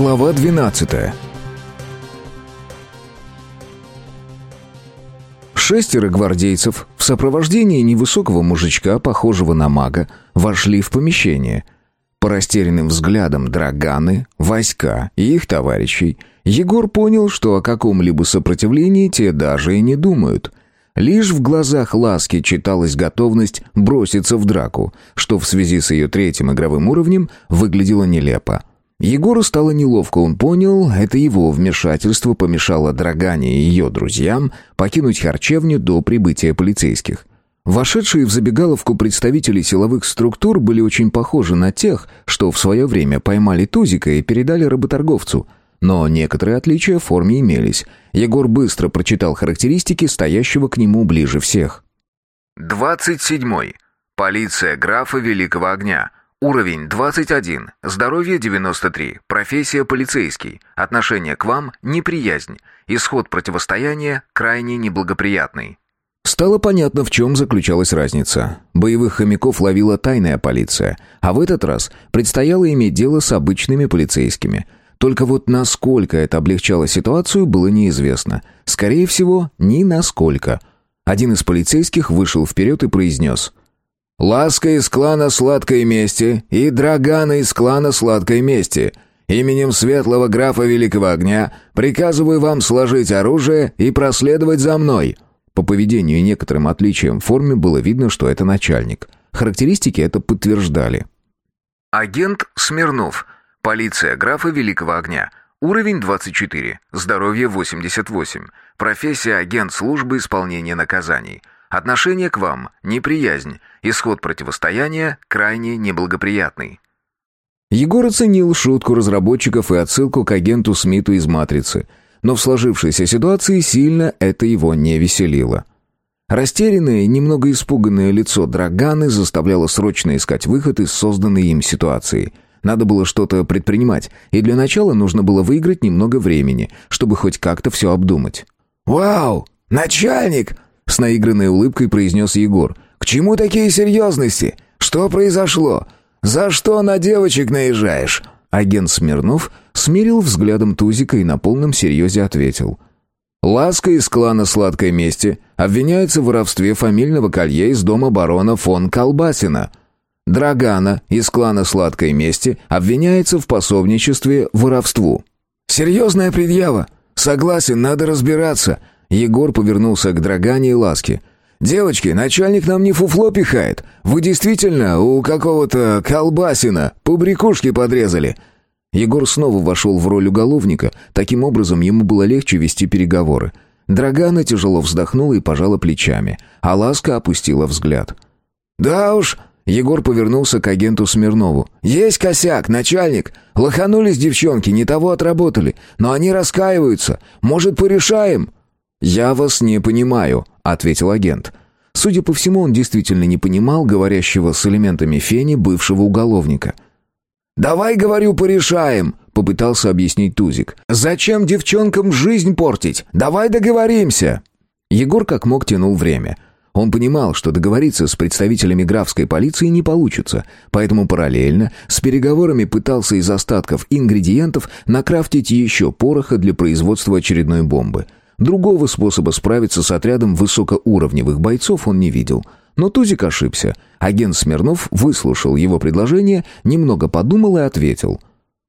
Глава 12 Шестеро гвардейцев в сопровождении невысокого мужичка, похожего на мага, вошли в помещение. По растерянным взглядам Драганы, Васька и их товарищей Егор понял, что о каком-либо сопротивлении те даже и не думают. Лишь в глазах Ласки читалась готовность броситься в драку, что в связи с ее третьим игровым уровнем выглядело нелепо. Егору стало неловко, он понял, это его вмешательство помешало Драгане и ее друзьям покинуть харчевню до прибытия полицейских. Вошедшие в забегаловку представители силовых структур были очень похожи на тех, что в свое время поймали Тузика и передали работорговцу. Но некоторые отличия в форме имелись. Егор быстро прочитал характеристики стоящего к нему ближе всех. «Двадцать седьмой. Полиция графа Великого Огня. Уровень 21. Здоровье 93. Профессия полицейский. Отношение к вам – неприязнь. Исход противостояния крайне неблагоприятный». Стало понятно, в чем заключалась разница. Боевых хомяков ловила тайная полиция, а в этот раз предстояло иметь дело с обычными полицейскими. Только вот насколько это облегчало ситуацию, было неизвестно. Скорее всего, ни насколько. Один из полицейских вышел вперед и произнес «Ласка из клана Сладкой Мести и Драгана из клана Сладкой Мести». Именем светлого графа Великого Огня приказываю вам сложить оружие и проследовать за мной». По поведению и некоторым отличиям в форме было видно, что это начальник. Характеристики это подтверждали. Агент Смирнов. Полиция графа Великого Огня. Уровень 24. Здоровье 88. Профессия агент службы исполнения наказаний. Отношение к вам – неприязнь. Исход противостояния крайне неблагоприятный. Егор оценил шутку разработчиков и отсылку к агенту Смиту из «Матрицы», но в сложившейся ситуации сильно это его не веселило. Растерянное, немного испуганное лицо Драганы заставляло срочно искать выход из созданной им ситуации. Надо было что-то предпринимать, и для начала нужно было выиграть немного времени, чтобы хоть как-то все обдумать. «Вау! Начальник!» — с наигранной улыбкой произнес Егор. «К чему такие серьезности? Что произошло? За что на девочек наезжаешь?» Агент Смирнов смирил взглядом Тузика и на полном серьезе ответил. «Ласка из клана Сладкой Мести обвиняется в воровстве фамильного колье из дома барона фон Колбасина. Драгана из клана Сладкой Мести обвиняется в пособничестве воровству». «Серьезная предъява. Согласен, надо разбираться». Егор повернулся к Драгане и Ласке. «Девочки, начальник нам не фуфло пихает. Вы действительно у какого-то колбасина побрякушки подрезали?» Егор снова вошел в роль уголовника, таким образом ему было легче вести переговоры. Драгана тяжело вздохнула и пожала плечами, а Ласка опустила взгляд. «Да уж», — Егор повернулся к агенту Смирнову. «Есть косяк, начальник. Лоханулись девчонки, не того отработали. Но они раскаиваются. Может, порешаем?» «Я вас не понимаю», — ответил агент. Судя по всему, он действительно не понимал говорящего с элементами фени бывшего уголовника. «Давай, говорю, порешаем», — попытался объяснить Тузик. «Зачем девчонкам жизнь портить? Давай договоримся». Егор как мог тянул время. Он понимал, что договориться с представителями графской полиции не получится, поэтому параллельно с переговорами пытался из остатков ингредиентов накрафтить еще пороха для производства очередной бомбы — Другого способа справиться с отрядом высокоуровневых бойцов он не видел. Но Тузик ошибся. Агент Смирнов выслушал его предложение, немного подумал и ответил.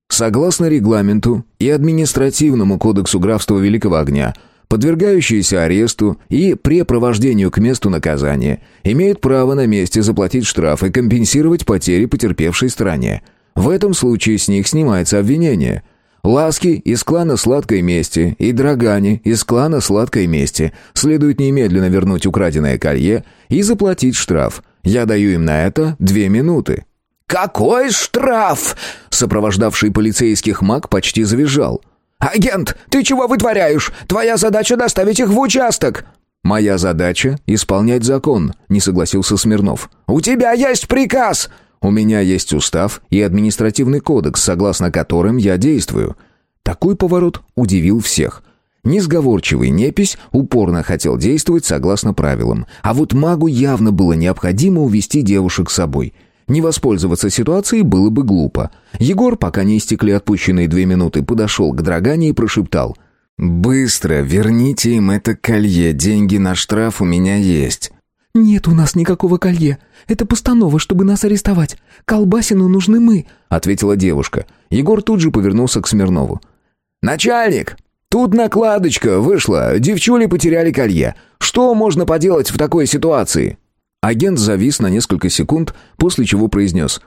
«Согласно регламенту и административному кодексу графства Великого Огня, подвергающиеся аресту и препровождению к месту наказания имеют право на месте заплатить штраф и компенсировать потери потерпевшей стороне. В этом случае с них снимается обвинение». Ласки из клана Сладкой Мести и Драгани из клана Сладкой Мести следует немедленно вернуть украденное колье и заплатить штраф. Я даю им на это две минуты». «Какой штраф?» Сопровождавший полицейских маг почти завизжал. «Агент, ты чего вытворяешь? Твоя задача доставить их в участок!» «Моя задача — исполнять закон», — не согласился Смирнов. «У тебя есть приказ!» У меня есть устав и административный кодекс, согласно которым я действую. Такой поворот удивил всех. Несговорчивый непись упорно хотел действовать согласно правилам, а вот магу явно было необходимо увести девушек с собой. Не воспользоваться ситуацией было бы глупо. Егор, пока не истекли отпущенные две минуты, подошел к Драгане и прошептал. «Быстро верните им это колье, деньги на штраф у меня есть». «Нет у нас никакого колье. Это постанова, чтобы нас арестовать. Колбасину нужны мы», — ответила девушка. Егор тут же повернулся к Смирнову. «Начальник, тут накладочка вышла, девчули потеряли колье. Что можно поделать в такой ситуации?» Агент завис на несколько секунд, после чего произнес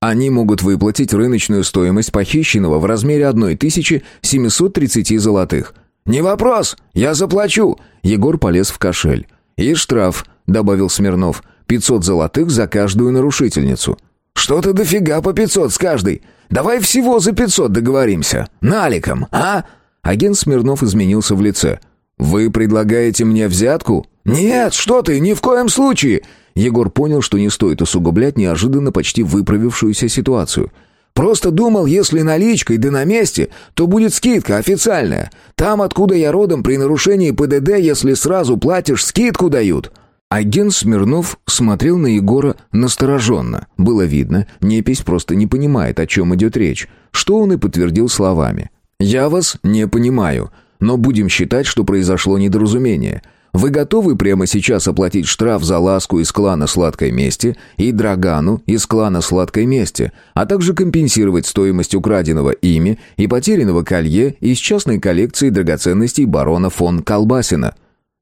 «Они могут выплатить рыночную стоимость похищенного в размере 1730 золотых». «Не вопрос, я заплачу!» Егор полез в кошель. «И штраф», — добавил Смирнов, «500 золотых за каждую нарушительницу». «Что-то дофига по 500 с каждой. Давай всего за 500 договоримся. Наликом, а?» Агент Смирнов изменился в лице. «Вы предлагаете мне взятку?» «Нет, что ты, ни в коем случае!» Егор понял, что не стоит усугублять неожиданно почти выправившуюся ситуацию. «Просто думал, если наличкой да на месте, то будет скидка официальная. Там, откуда я родом, при нарушении ПДД, если сразу платишь, скидку дают». Агент Смирнов смотрел на Егора настороженно. Было видно, непись просто не понимает, о чем идет речь, что он и подтвердил словами. «Я вас не понимаю, но будем считать, что произошло недоразумение. Вы готовы прямо сейчас оплатить штраф за ласку из клана «Сладкой мести» и Драгану из клана «Сладкой мести», а также компенсировать стоимость украденного ими и потерянного колье из частной коллекции драгоценностей барона фон Колбасина?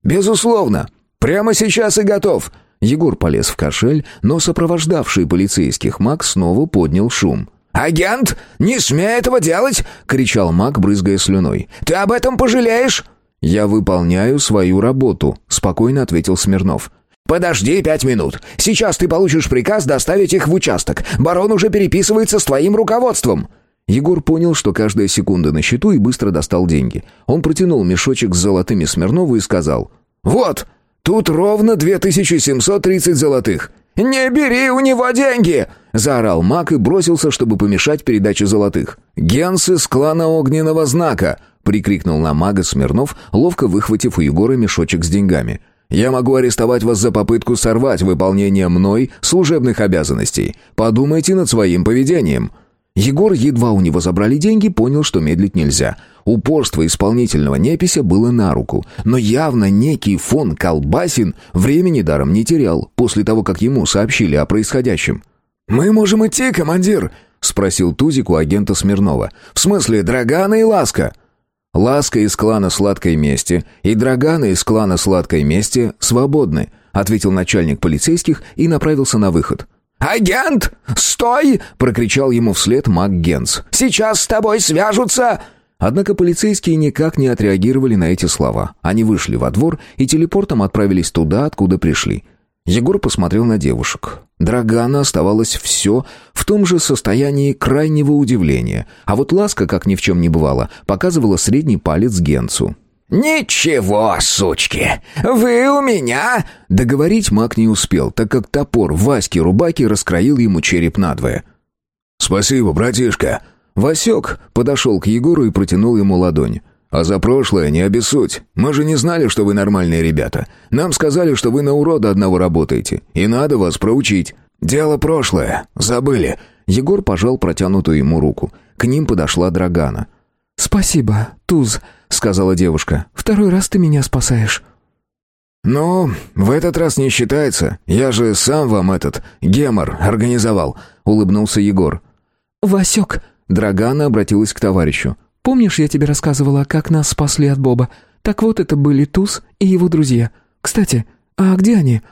«Безусловно! Прямо сейчас и готов!» Егор полез в кошель, но сопровождавший полицейских маг снова поднял шум. «Агент, не смей этого делать!» — кричал маг, брызгая слюной. «Ты об этом пожалеешь!» «Я выполняю свою работу», — спокойно ответил Смирнов. «Подожди пять минут. Сейчас ты получишь приказ доставить их в участок. Барон уже переписывается с твоим руководством». Егор понял, что каждая секунда на счету и быстро достал деньги. Он протянул мешочек с золотыми Смирнову и сказал. «Вот, тут ровно 2730 золотых. Не бери у него деньги!» Заорал маг и бросился, чтобы помешать передаче золотых. «Генс из клана Огненного Знака!» прикрикнул на мага Смирнов, ловко выхватив у Егора мешочек с деньгами. «Я могу арестовать вас за попытку сорвать выполнение мной служебных обязанностей. Подумайте над своим поведением». Егор, едва у него забрали деньги, понял, что медлить нельзя. Упорство исполнительного непися было на руку, но явно некий фон Колбасин времени даром не терял после того, как ему сообщили о происходящем. «Мы можем идти, командир?» — спросил Тузик у агента Смирнова. «В смысле, Драгана и Ласка?» «Ласка из клана Сладкой Мести и Драгана из клана Сладкой Мести свободны», ответил начальник полицейских и направился на выход. «Агент! Стой!» — прокричал ему вслед маг. «Сейчас с тобой свяжутся!» Однако полицейские никак не отреагировали на эти слова. Они вышли во двор и телепортом отправились туда, откуда пришли. Егор посмотрел на девушек. Драгана оставалась все в том же состоянии крайнего удивления, а вот Ласка, как ни в чем не бывало, показывала средний палец Генцу. «Ничего, сучки, вы у меня...» Договорить маг не успел, так как топор Васьки Рубаки раскроил ему череп надвое. «Спасибо, братишка!» Васек подошел к Егору и протянул ему ладонь. А за прошлое не обессудь. Мы же не знали, что вы нормальные ребята. Нам сказали, что вы на урода одного работаете, и надо вас проучить. Дело прошлое. Забыли». Егор пожал протянутую ему руку. К ним подошла Драгана. «Спасибо, Туз», — сказала девушка. «Второй раз ты меня спасаешь». «Ну, в этот раз не считается. Я же сам вам этот гемор организовал», — улыбнулся Егор. «Васек», — Драгана обратилась к товарищу. Помнишь, я тебе рассказывала, как нас спасли от Боба? Так вот, это были Туз и его друзья. Кстати, а где они?»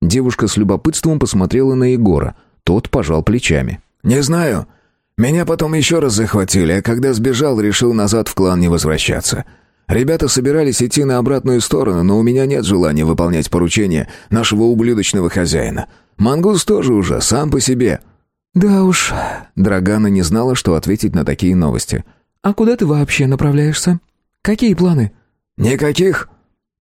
Девушка с любопытством посмотрела на Егора. Тот пожал плечами. «Не знаю. Меня потом еще раз захватили, а когда сбежал, решил назад в клан не возвращаться. Ребята собирались идти на обратную сторону, но у меня нет желания выполнять поручения нашего ублюдочного хозяина. Мангус тоже уже сам по себе». «Да уж...» Драгана не знала, что ответить на такие новости. «А куда ты вообще направляешься? Какие планы?» «Никаких».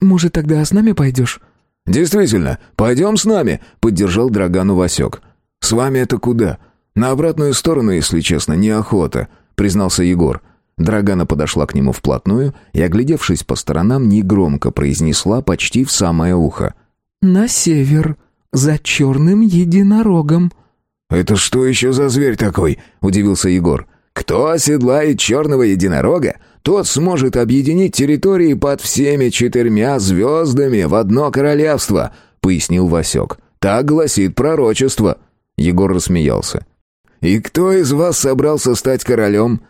«Может, тогда с нами пойдешь?» «Действительно, пойдем с нами», — поддержал Драгану Васек. «С вами это куда? На обратную сторону, если честно, неохота», — признался Егор. Драгана подошла к нему вплотную и, оглядевшись по сторонам, негромко произнесла почти в самое ухо. «На север, за черным единорогом». «Это что еще за зверь такой?» — удивился Егор. «Кто оседлает черного единорога, тот сможет объединить территории под всеми четырьмя звездами в одно королевство», — пояснил Васек. «Так гласит пророчество». Егор рассмеялся. «И кто из вас собрался стать королем?»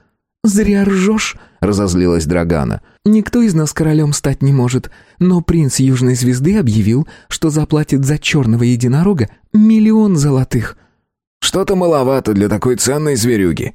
«Зря ржешь», — разозлилась Драгана. «Никто из нас королем стать не может, но принц Южной Звезды объявил, что заплатит за черного единорога миллион золотых». «Что-то маловато для такой ценной зверюги».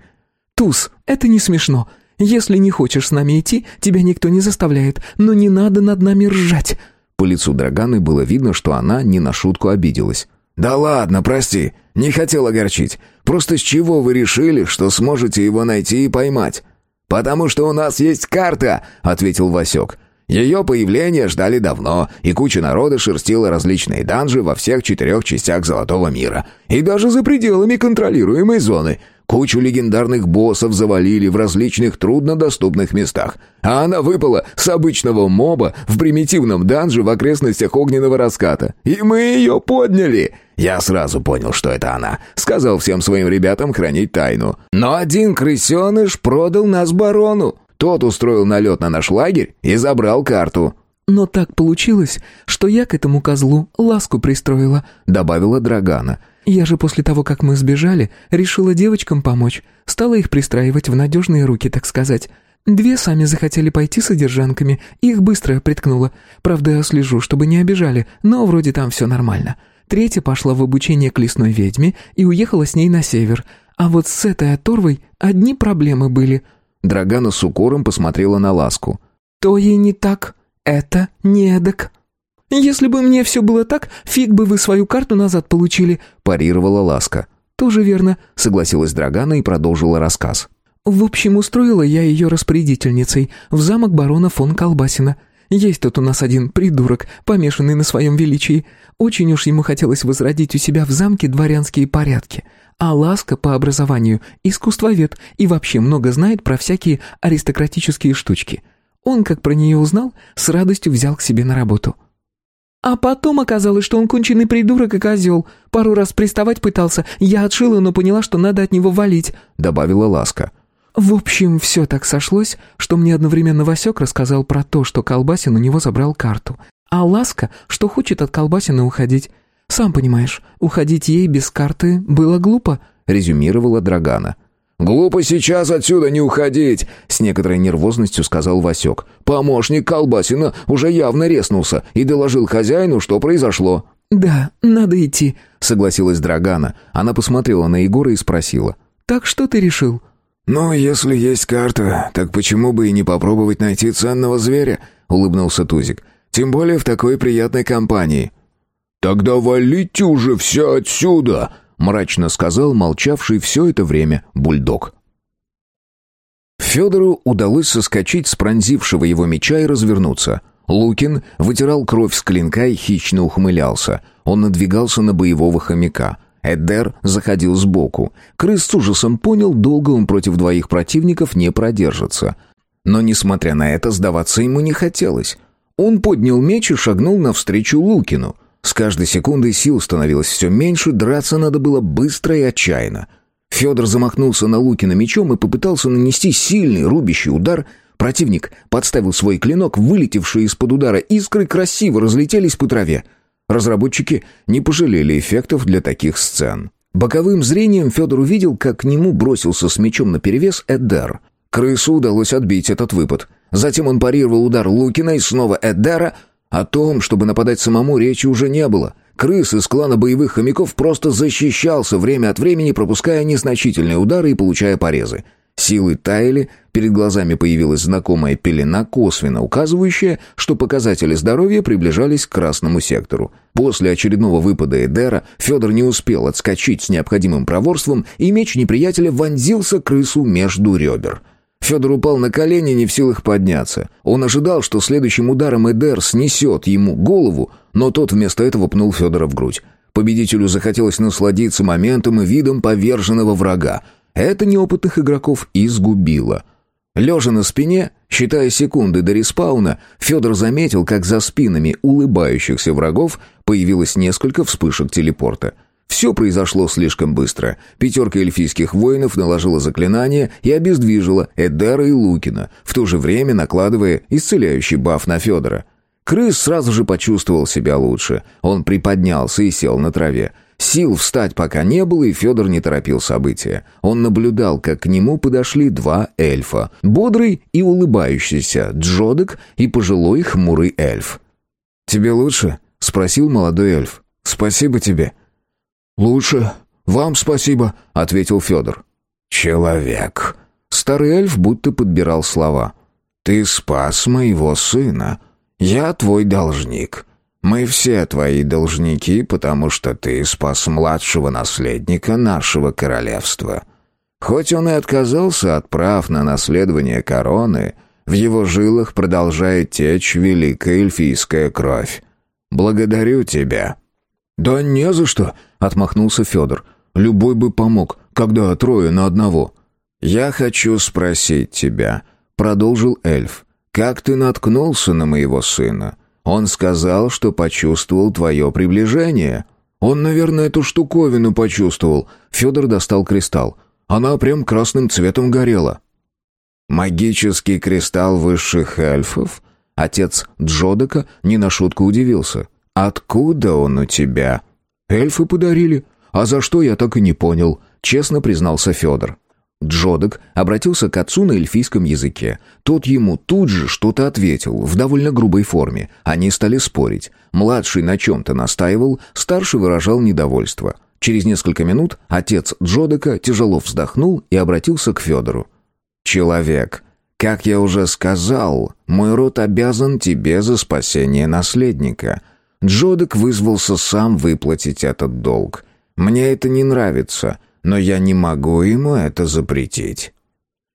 «Туз, это не смешно. Если не хочешь с нами идти, тебя никто не заставляет, но не надо над нами ржать». По лицу Драганы было видно, что она не на шутку обиделась. «Да ладно, прости, не хотел огорчить. Просто с чего вы решили, что сможете его найти и поймать?» «Потому что у нас есть карта», — ответил Васек. «Ее появление ждали давно, и куча народа шерстила различные данжи во всех четырех частях Золотого мира. И даже за пределами контролируемой зоны. Кучу легендарных боссов завалили в различных труднодоступных местах. А она выпала с обычного моба в примитивном данже в окрестностях огненного раската. И мы ее подняли. Я сразу понял, что это она. Сказал всем своим ребятам хранить тайну. Но один крысеныш продал нас барону. Тот устроил налет на наш лагерь и забрал карту. «Но так получилось, что я к этому козлу ласку пристроила», — добавила Драгана. Я же после того, как мы сбежали, решила девочкам помочь. Стала их пристраивать в надежные руки, так сказать. Две сами захотели пойти содержанками, их быстро приткнула. Правда, я слежу, чтобы не обижали, но вроде там все нормально. Третья пошла в обучение к лесной ведьме и уехала с ней на север. А вот с этой оторвой одни проблемы были. Драгана с укором посмотрела на Ласку. «То ей не так, это не эдак». «Если бы мне все было так, фиг бы вы свою карту назад получили», – парировала Ласка. «Тоже верно», – согласилась Драгана и продолжила рассказ. «В общем, устроила я ее распорядительницей в замок барона фон Колбасина. Есть тут у нас один придурок, помешанный на своем величии. Очень уж ему хотелось возродить у себя в замке дворянские порядки. А Ласка по образованию искусствовед и вообще много знает про всякие аристократические штучки. Он, как про нее узнал, с радостью взял к себе на работу». А потом оказалось, что он конченый придурок и козел. Пару раз приставать пытался. Я отшила, но поняла, что надо от него валить», — добавила Ласка. В общем, все так сошлось, что мне одновременно Васек рассказал про то, что Колбасин у него забрал карту. А Ласка, что хочет от Колбасина уходить. «Сам понимаешь, уходить ей без карты было глупо», — резюмировала Драгана. «Глупо сейчас отсюда не уходить», — с некоторой нервозностью сказал Васек. «Помощник Колбасина уже явно резнулся и доложил хозяину, что произошло». «Да, надо идти», — согласилась Драгана. Она посмотрела на Егора и спросила. «Так что ты решил?» «Ну, если есть карта, так почему бы и не попробовать найти ценного зверя?» — улыбнулся Тузик. «Тем более в такой приятной компании». «Тогда валите уже все отсюда!» мрачно сказал молчавший все это время бульдог. Федору удалось соскочить с пронзившего его меча и развернуться. Лукин вытирал кровь с клинка и хищно ухмылялся. Он надвигался на боевого хомяка. Эдер заходил сбоку. Крыс с ужасом понял, долго он против двоих противников не продержится. Но, несмотря на это, сдаваться ему не хотелось. Он поднял меч и шагнул навстречу Лукину — с каждой секундой сил становилось все меньше, драться надо было быстро и отчаянно. Федор замахнулся на Лукина мечом и попытался нанести сильный рубящий удар. Противник подставил свой клинок, вылетевшие из-под удара искры красиво разлетелись по траве. Разработчики не пожалели эффектов для таких сцен. Боковым зрением Федор увидел, как к нему бросился с мечом наперевес Эдер. Крысу удалось отбить этот выпад. Затем он парировал удар Лукина и снова Эдера, о том, чтобы нападать самому, речи уже не было. Крыс из клана боевых хомяков просто защищался время от времени, пропуская незначительные удары и получая порезы. Силы таяли, перед глазами появилась знакомая пелена, косвенно указывающая, что показатели здоровья приближались к красному сектору. После очередного выпада Эдера Федор не успел отскочить с необходимым проворством, и меч неприятеля вонзился крысу между ребер — Федор упал на колени, не в силах подняться. Он ожидал, что следующим ударом Эдер снесет ему голову, но тот вместо этого пнул Федора в грудь. Победителю захотелось насладиться моментом и видом поверженного врага. Это неопытных игроков изгубило. Лежа на спине, считая секунды до респауна, Федор заметил, как за спинами улыбающихся врагов появилось несколько вспышек телепорта. Все произошло слишком быстро. Пятерка эльфийских воинов наложила заклинание и обездвижила Эдера и Лукина, в то же время накладывая исцеляющий баф на Федора. Крыс сразу же почувствовал себя лучше. Он приподнялся и сел на траве. Сил встать пока не было, и Федор не торопил события. Он наблюдал, как к нему подошли два эльфа. Бодрый и улыбающийся Джодек и пожилой хмурый эльф. «Тебе лучше?» — спросил молодой эльф. «Спасибо тебе». «Лучше. Вам спасибо», — ответил Федор. «Человек». Старый эльф будто подбирал слова. «Ты спас моего сына. Я твой должник. Мы все твои должники, потому что ты спас младшего наследника нашего королевства. Хоть он и отказался от прав на наследование короны, в его жилах продолжает течь великая эльфийская кровь. Благодарю тебя». «Да не за что», — отмахнулся Федор. «Любой бы помог, когда трое на одного». «Я хочу спросить тебя», — продолжил эльф. «Как ты наткнулся на моего сына? Он сказал, что почувствовал твое приближение». «Он, наверное, эту штуковину почувствовал». Федор достал кристалл. Она прям красным цветом горела. «Магический кристалл высших эльфов?» Отец Джодека не на шутку удивился. «Откуда он у тебя?» «Эльфы подарили. А за что, я так и не понял», — честно признался Федор. Джодек обратился к отцу на эльфийском языке. Тот ему тут же что-то ответил, в довольно грубой форме. Они стали спорить. Младший на чем-то настаивал, старший выражал недовольство. Через несколько минут отец Джодека тяжело вздохнул и обратился к Федору. «Человек, как я уже сказал, мой род обязан тебе за спасение наследника. Джодек вызвался сам выплатить этот долг. Мне это не нравится, но я не могу ему это запретить».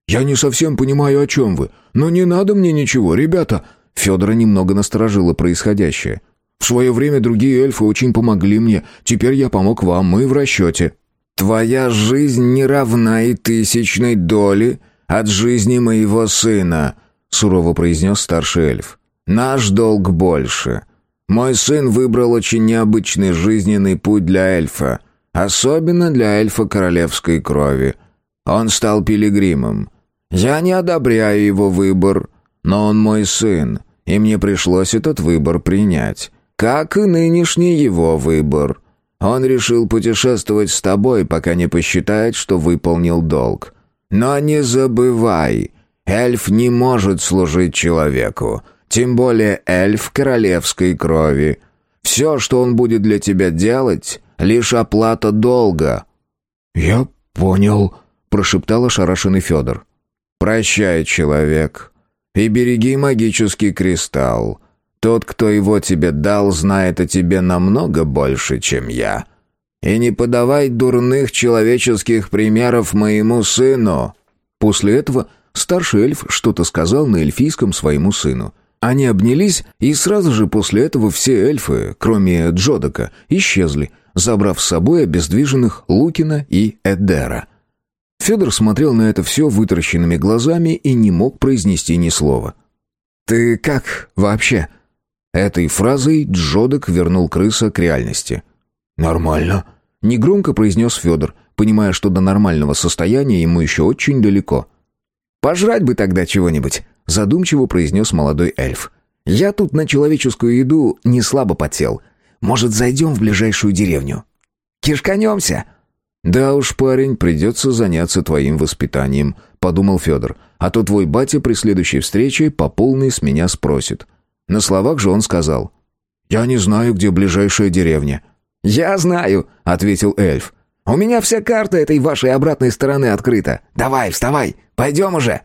«Я не совсем понимаю, о чем вы. Но не надо мне ничего, ребята». Федора немного насторожило происходящее. «В свое время другие эльфы очень помогли мне. Теперь я помог вам, мы в расчете». «Твоя жизнь не равна и тысячной доли от жизни моего сына», — сурово произнес старший эльф. «Наш долг больше. Мой сын выбрал очень необычный жизненный путь для эльфа, особенно для эльфа королевской крови. Он стал пилигримом. Я не одобряю его выбор, но он мой сын, и мне пришлось этот выбор принять, как и нынешний его выбор. Он решил путешествовать с тобой, пока не посчитает, что выполнил долг. Но не забывай, эльф не может служить человеку, тем более эльф королевской крови. Все, что он будет для тебя делать, лишь оплата долга». «Я понял», — прошептал ошарашенный Федор. «Прощай, человек, и береги магический кристалл. Тот, кто его тебе дал, знает о тебе намного больше, чем я. И не подавай дурных человеческих примеров моему сыну». После этого старший эльф что-то сказал на эльфийском своему сыну. Они обнялись, и сразу же после этого все эльфы, кроме Джодока, исчезли, забрав с собой обездвиженных Лукина и Эдера. Федор смотрел на это все вытаращенными глазами и не мог произнести ни слова. «Ты как вообще?» Этой фразой Джодок вернул крыса к реальности. «Нормально», — негромко произнес Федор, понимая, что до нормального состояния ему еще очень далеко. «Пожрать бы тогда чего-нибудь», задумчиво произнес молодой эльф. «Я тут на человеческую еду не слабо потел. Может, зайдем в ближайшую деревню? Кишканемся!» «Да уж, парень, придется заняться твоим воспитанием», — подумал Федор. «А то твой батя при следующей встрече по полной с меня спросит». На словах же он сказал. «Я не знаю, где ближайшая деревня». «Я знаю», — ответил эльф. «У меня вся карта этой вашей обратной стороны открыта. Давай, вставай, пойдем уже».